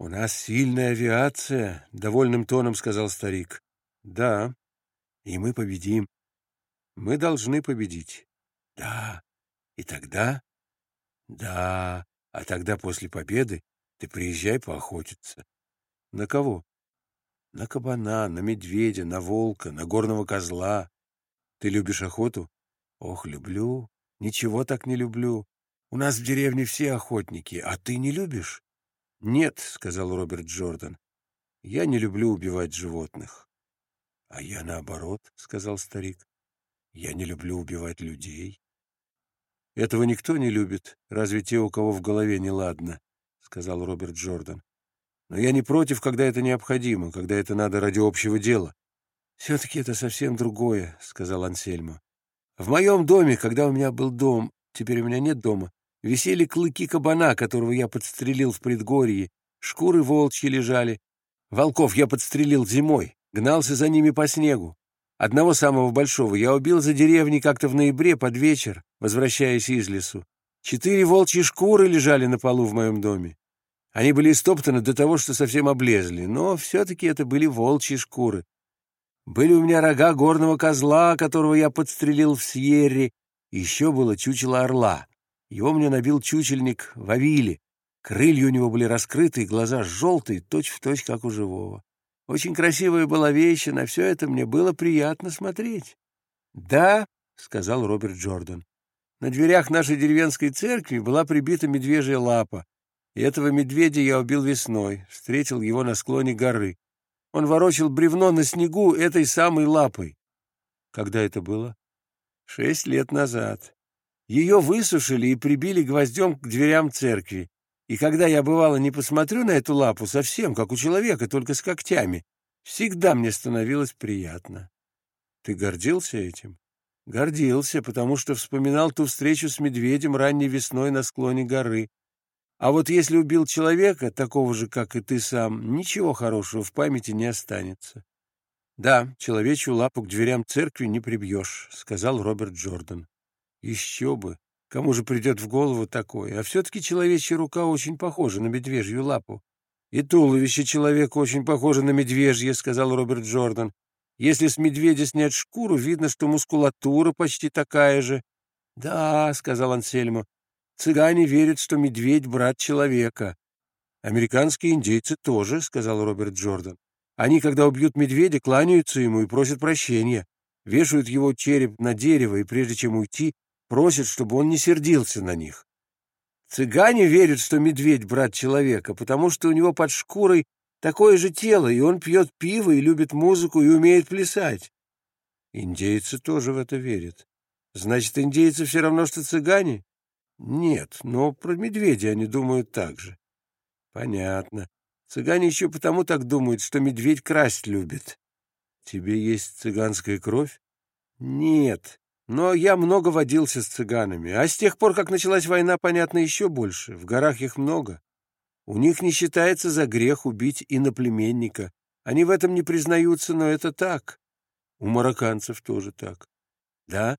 «У нас сильная авиация», — довольным тоном сказал старик. «Да, и мы победим. Мы должны победить». «Да, и тогда?» «Да, а тогда после победы ты приезжай поохотиться». «На кого?» «На кабана, на медведя, на волка, на горного козла. Ты любишь охоту?» «Ох, люблю. Ничего так не люблю. У нас в деревне все охотники, а ты не любишь?» «Нет», — сказал Роберт Джордан, — «я не люблю убивать животных». «А я наоборот», — сказал старик, — «я не люблю убивать людей». «Этого никто не любит, разве те, у кого в голове неладно», — сказал Роберт Джордан. «Но я не против, когда это необходимо, когда это надо ради общего дела». «Все-таки это совсем другое», — сказал Ансельмо. «В моем доме, когда у меня был дом, теперь у меня нет дома, Висели клыки кабана, которого я подстрелил в предгорье, шкуры волчьи лежали. Волков я подстрелил зимой, гнался за ними по снегу. Одного самого большого я убил за деревней как-то в ноябре под вечер, возвращаясь из лесу. Четыре волчьи шкуры лежали на полу в моем доме. Они были истоптаны до того, что совсем облезли, но все-таки это были волчьи шкуры. Были у меня рога горного козла, которого я подстрелил в Сьерре, еще было чучело орла. Его мне набил чучельник в. Крылья у него были раскрыты, глаза желтые, точь-в-точь, как у живого. Очень красивая была вещь, на все это мне было приятно смотреть. — Да, — сказал Роберт Джордан, — на дверях нашей деревенской церкви была прибита медвежья лапа, и этого медведя я убил весной, встретил его на склоне горы. Он ворочил бревно на снегу этой самой лапой. Когда это было? Шесть лет назад. Ее высушили и прибили гвоздем к дверям церкви. И когда я, бывало, не посмотрю на эту лапу совсем, как у человека, только с когтями, всегда мне становилось приятно. Ты гордился этим? Гордился, потому что вспоминал ту встречу с медведем ранней весной на склоне горы. А вот если убил человека, такого же, как и ты сам, ничего хорошего в памяти не останется. «Да, человечью лапу к дверям церкви не прибьешь», — сказал Роберт Джордан. Еще бы! Кому же придет в голову такое? А все-таки человечья рука очень похожа на медвежью лапу. И туловище человека очень похоже на медвежье, сказал Роберт Джордан. Если с медведя снять шкуру, видно, что мускулатура почти такая же. Да, сказал Ансельмо. Цыгане верят, что медведь — брат человека. Американские индейцы тоже, сказал Роберт Джордан. Они, когда убьют медведя, кланяются ему и просят прощения. Вешают его череп на дерево, и прежде чем уйти, просят, чтобы он не сердился на них. Цыгане верят, что медведь — брат человека, потому что у него под шкурой такое же тело, и он пьет пиво и любит музыку и умеет плясать. Индейцы тоже в это верят. Значит, индейцы все равно, что цыгане? Нет, но про медведя они думают так же. Понятно. Цыгане еще потому так думают, что медведь красть любит. Тебе есть цыганская кровь? Нет, но я много водился с цыганами, а с тех пор, как началась война, понятно, еще больше. В горах их много. У них не считается за грех убить иноплеменника. Они в этом не признаются, но это так. У марокканцев тоже так. Да,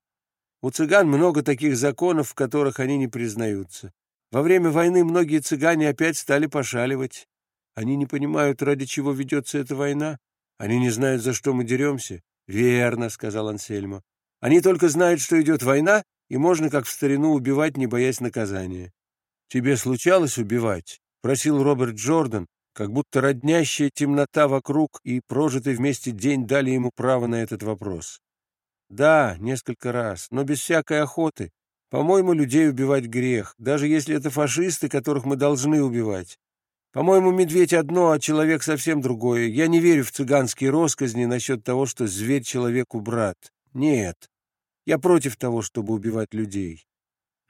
у цыган много таких законов, в которых они не признаются. Во время войны многие цыгане опять стали пошаливать. Они не понимают, ради чего ведется эта война. Они не знают, за что мы деремся. — Верно, — сказал Ансельмо. Они только знают, что идет война, и можно, как в старину, убивать, не боясь наказания. «Тебе случалось убивать?» — просил Роберт Джордан, как будто роднящая темнота вокруг и прожитый вместе день дали ему право на этот вопрос. «Да, несколько раз, но без всякой охоты. По-моему, людей убивать грех, даже если это фашисты, которых мы должны убивать. По-моему, медведь одно, а человек совсем другое. Я не верю в цыганские росказни насчет того, что зверь человеку брат. Нет, я против того, чтобы убивать людей.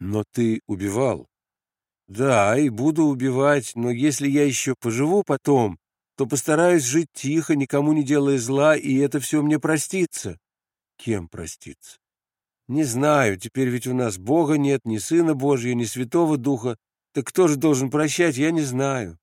Но ты убивал? Да, и буду убивать, но если я еще поживу потом, то постараюсь жить тихо, никому не делая зла, и это все мне простится. Кем простится? Не знаю, теперь ведь у нас Бога нет, ни Сына Божьего, ни Святого Духа. Так кто же должен прощать, я не знаю.